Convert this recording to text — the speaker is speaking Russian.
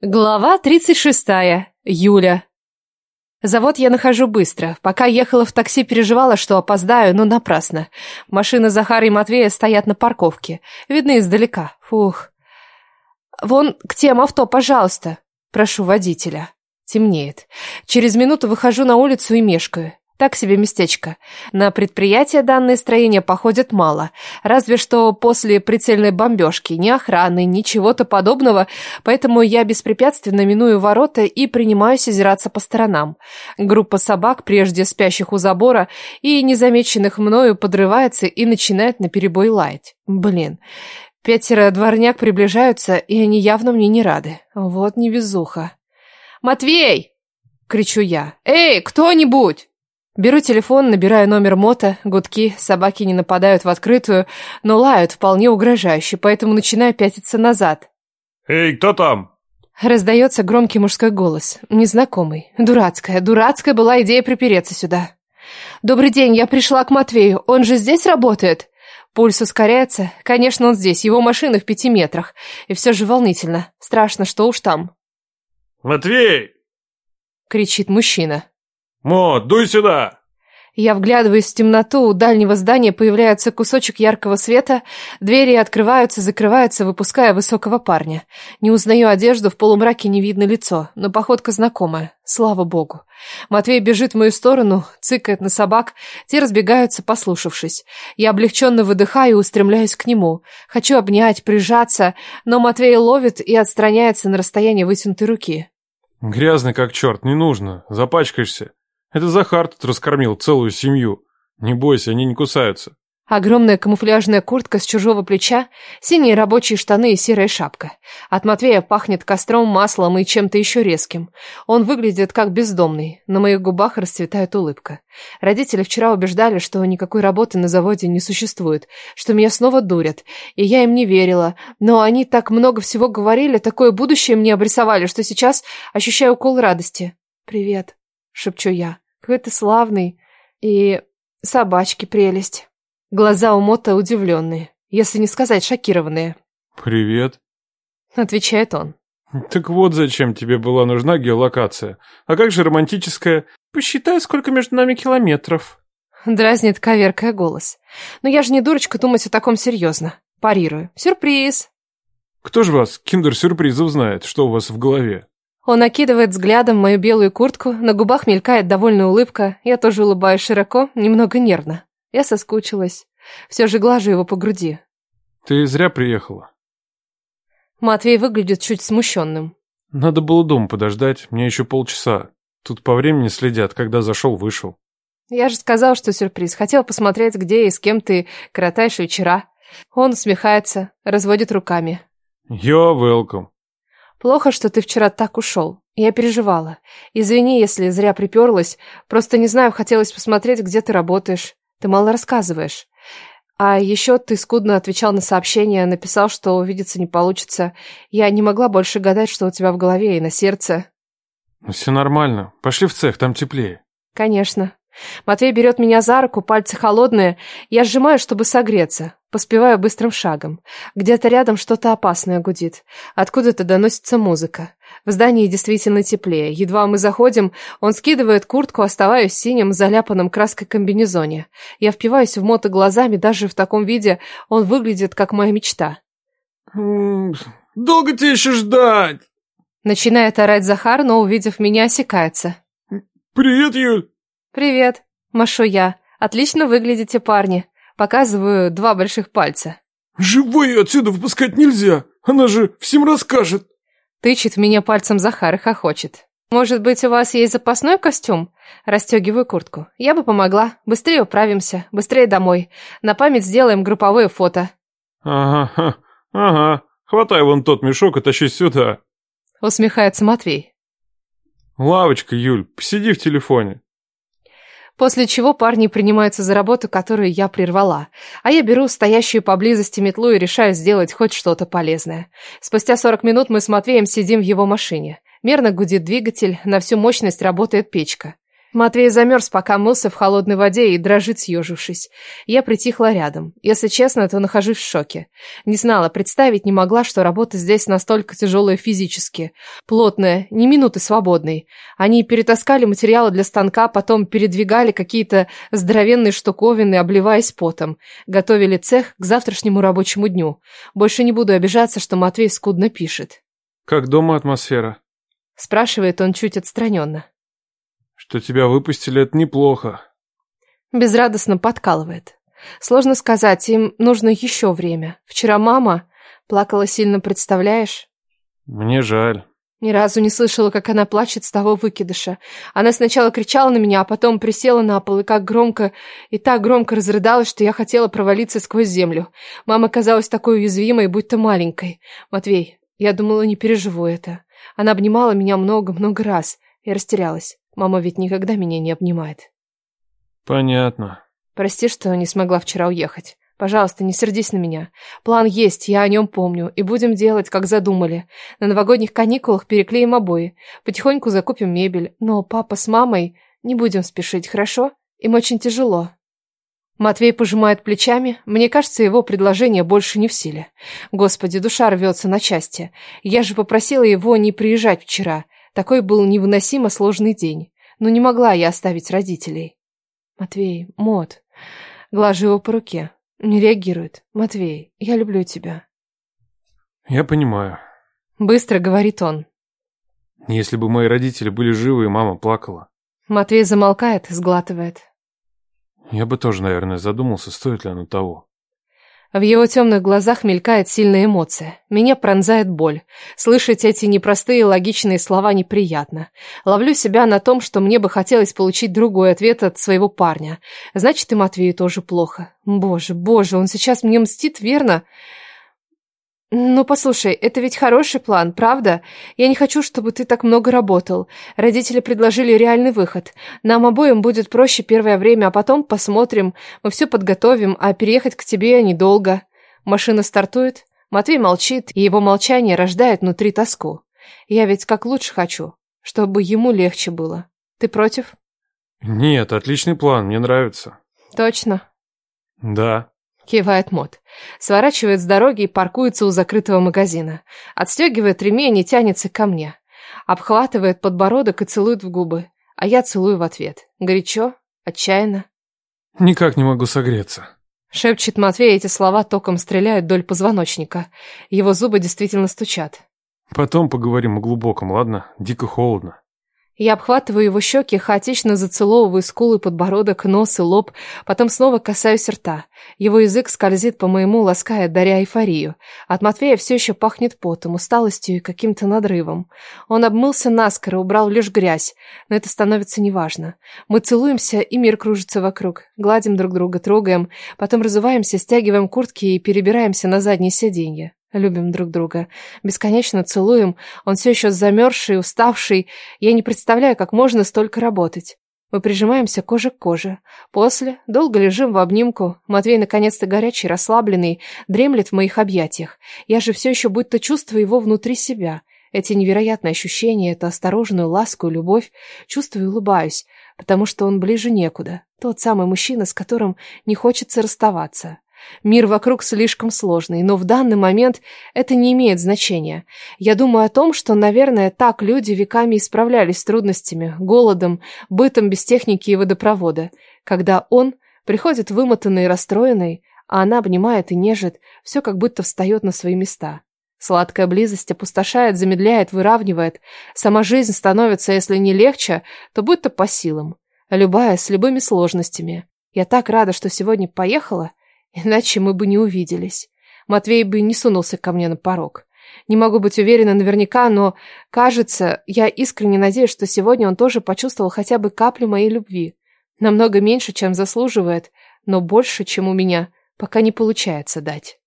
Глава 36. Юля. Завод я нахожу быстро. Пока ехала в такси, переживала, что опоздаю, но напрасно. Машины Захара и Матвея стоят на парковке. Видны издалека. Фух. Вон к тем авто, пожалуйста. Прошу водителя. Темнеет. Через минуту выхожу на улицу и мешкаю. Так себе местечко. На предприятие данное строение походит мало. Разве что после прицельной бомбежки. Ни охраны, ни чего-то подобного. Поэтому я беспрепятственно миную ворота и принимаюсь озираться по сторонам. Группа собак, прежде спящих у забора и незамеченных мною, подрывается и начинает наперебой лаять. Блин. Пятеро дворняк приближаются, и они явно мне не рады. Вот невезуха. «Матвей!» — кричу я. «Эй, кто-нибудь!» Беру телефон, набираю номер мота, гудки, собаки не нападают в открытую, но лают вполне угрожающе, поэтому начинаю пятиться назад. «Эй, кто там?» Раздается громкий мужской голос, незнакомый. Дурацкая, дурацкая была идея припереться сюда. «Добрый день, я пришла к Матвею, он же здесь работает?» Пульс ускоряется. Конечно, он здесь, его машина в пяти метрах. И все же волнительно. Страшно, что уж там. «Матвей!» — кричит мужчина. «Мо, дуй сюда!» Я вглядываюсь в темноту, у дальнего здания появляется кусочек яркого света, двери открываются, закрываются, выпуская высокого парня. Не узнаю одежду, в полумраке не видно лицо, но походка знакомая, слава богу. Матвей бежит в мою сторону, цыкает на собак, те разбегаются, послушавшись. Я облегченно выдыхаю и устремляюсь к нему. Хочу обнять, прижаться, но Матвей ловит и отстраняется на расстоянии вытянутой руки. «Грязный как черт, не нужно, запачкаешься». Это Захар тут раскормил целую семью. Не бойся, они не кусаются. Огромная камуфляжная куртка с чужого плеча, синие рабочие штаны и серая шапка. От Матвея пахнет костром, маслом и чем-то еще резким. Он выглядит как бездомный. На моих губах расцветает улыбка. Родители вчера убеждали, что никакой работы на заводе не существует, что меня снова дурят. И я им не верила. Но они так много всего говорили, такое будущее мне обрисовали, что сейчас ощущаю укол радости. «Привет», — шепчу я. Какой ты славный. И собачки прелесть. Глаза у Мота удивленные, если не сказать шокированные. «Привет», — отвечает он. «Так вот зачем тебе была нужна геолокация. А как же романтическая? Посчитай, сколько между нами километров». Дразнит коверкая голос. Но я же не дурочка думать о таком серьезно. Парирую. Сюрприз. Кто же вас, киндер-сюрпризов, знает, что у вас в голове? Он окидывает взглядом мою белую куртку, на губах мелькает довольная улыбка. Я тоже улыбаюсь широко, немного нервно. Я соскучилась. Все же глажу его по груди. Ты зря приехала. Матвей выглядит чуть смущенным. Надо было дома подождать, мне еще полчаса. Тут по времени следят, когда зашел, вышел. Я же сказал, что сюрприз. Хотел посмотреть, где и с кем ты коротаешь вечера. Он усмехается, разводит руками. You're welcome. Плохо, что ты вчера так ушел. Я переживала. Извини, если зря приперлась. Просто не знаю, хотелось посмотреть, где ты работаешь. Ты мало рассказываешь. А еще ты скудно отвечал на сообщения, написал, что увидеться не получится. Я не могла больше гадать, что у тебя в голове и на сердце. Все нормально. Пошли в цех, там теплее. Конечно. Матвей берет меня за руку, пальцы холодные. Я сжимаю, чтобы согреться. Поспеваю быстрым шагом. Где-то рядом что-то опасное гудит. Откуда-то доносится музыка. В здании действительно теплее. Едва мы заходим, он скидывает куртку, оставаясь в синем, заляпанном краской комбинезоне. Я впиваюсь в мото глазами, даже в таком виде он выглядит, как моя мечта. «Долго тебе еще ждать?» Начинает орать Захар, но, увидев меня, осекается. «Привет, Юль!» «Привет!» – машу я. «Отлично выглядите, парни!» Показываю два больших пальца. «Живой отсюда выпускать нельзя! Она же всем расскажет!» Тычет меня пальцем Захар и хохочет. «Может быть, у вас есть запасной костюм?» Расстегиваю куртку. «Я бы помогла. Быстрее управимся. Быстрее домой. На память сделаем групповое фото». «Ага, ага. Хватай вон тот мешок и тащи сюда». Усмехается Матвей. «Лавочка, Юль, посиди в телефоне». После чего парни принимаются за работу, которую я прервала. А я беру стоящую поблизости метлу и решаю сделать хоть что-то полезное. Спустя 40 минут мы с Матвеем сидим в его машине. Мерно гудит двигатель, на всю мощность работает печка. Матвей замерз, пока мылся в холодной воде и дрожит, съежившись. Я притихла рядом. Если честно, то нахожусь в шоке. Не знала, представить не могла, что работа здесь настолько тяжелая физически. Плотная, ни минуты свободной. Они перетаскали материалы для станка, потом передвигали какие-то здоровенные штуковины, обливаясь потом. Готовили цех к завтрашнему рабочему дню. Больше не буду обижаться, что Матвей скудно пишет. «Как дома атмосфера?» Спрашивает он чуть отстраненно. Что тебя выпустили, это неплохо. Безрадостно подкалывает. Сложно сказать, им нужно еще время. Вчера мама плакала сильно, представляешь? Мне жаль. Ни разу не слышала, как она плачет с того выкидыша. Она сначала кричала на меня, а потом присела на пол и как громко, и так громко разрыдалась, что я хотела провалиться сквозь землю. Мама казалась такой уязвимой, будто маленькой. Матвей, я думала, не переживу это. Она обнимала меня много-много раз. Я растерялась. Мама ведь никогда меня не обнимает. Понятно. Прости, что не смогла вчера уехать. Пожалуйста, не сердись на меня. План есть, я о нем помню, и будем делать, как задумали. На новогодних каникулах переклеим обои, потихоньку закупим мебель, но папа с мамой не будем спешить, хорошо? Им очень тяжело. Матвей пожимает плечами. Мне кажется, его предложение больше не в силе. Господи, душа рвется на части. Я же попросила его не приезжать вчера. Такой был невыносимо сложный день. Но не могла я оставить родителей. Матвей, Мот, глажу его по руке. Не реагирует. Матвей, я люблю тебя. Я понимаю. Быстро говорит он. Если бы мои родители были живы, и мама плакала. Матвей замолкает сглатывает. Я бы тоже, наверное, задумался, стоит ли оно того. В его темных глазах мелькает сильная эмоция. Меня пронзает боль. Слышать эти непростые логичные слова неприятно. Ловлю себя на том, что мне бы хотелось получить другой ответ от своего парня. Значит, и Матвею тоже плохо. Боже, боже, он сейчас мне мстит, верно? «Ну, послушай, это ведь хороший план, правда? Я не хочу, чтобы ты так много работал. Родители предложили реальный выход. Нам обоим будет проще первое время, а потом посмотрим. Мы все подготовим, а переехать к тебе недолго». Машина стартует. Матвей молчит, и его молчание рождает внутри тоску. Я ведь как лучше хочу, чтобы ему легче было. Ты против? Нет, отличный план, мне нравится. Точно? Да. Кивает Мот. Сворачивает с дороги и паркуется у закрытого магазина. Отстегивает ремень и тянется ко мне. Обхватывает подбородок и целует в губы. А я целую в ответ. Горячо, отчаянно. Никак не могу согреться. Шепчет Матвей, эти слова током стреляют вдоль позвоночника. Его зубы действительно стучат. Потом поговорим о глубоком, ладно? Дико холодно. Я обхватываю его щеки, хаотично зацеловываю скулы, подбородок, нос и лоб, потом снова касаюсь рта. Его язык скользит по моему, лаская, даря эйфорию. От Матвея все еще пахнет потом, усталостью и каким-то надрывом. Он обмылся наскоро, убрал лишь грязь, но это становится неважно. Мы целуемся, и мир кружится вокруг. Гладим друг друга, трогаем, потом разуваемся, стягиваем куртки и перебираемся на заднее сиденье. Любим друг друга. Бесконечно целуем. Он все еще замерзший, уставший. Я не представляю, как можно столько работать. Мы прижимаемся кожа к коже. После долго лежим в обнимку. Матвей наконец-то горячий, расслабленный, дремлет в моих объятиях. Я же все еще будто чувствую его внутри себя. Эти невероятные ощущения, эту осторожную ласку любовь. Чувствую и улыбаюсь, потому что он ближе некуда. Тот самый мужчина, с которым не хочется расставаться. Мир вокруг слишком сложный, но в данный момент это не имеет значения. Я думаю о том, что, наверное, так люди веками исправлялись с трудностями, голодом, бытом без техники и водопровода. Когда он приходит вымотанный и расстроенный, а она обнимает и нежит, все как будто встает на свои места. Сладкая близость опустошает, замедляет, выравнивает. Сама жизнь становится, если не легче, то будто по силам. Любая, с любыми сложностями. Я так рада, что сегодня поехала, Иначе мы бы не увиделись. Матвей бы не сунулся ко мне на порог. Не могу быть уверена наверняка, но, кажется, я искренне надеюсь, что сегодня он тоже почувствовал хотя бы каплю моей любви. Намного меньше, чем заслуживает, но больше, чем у меня, пока не получается дать.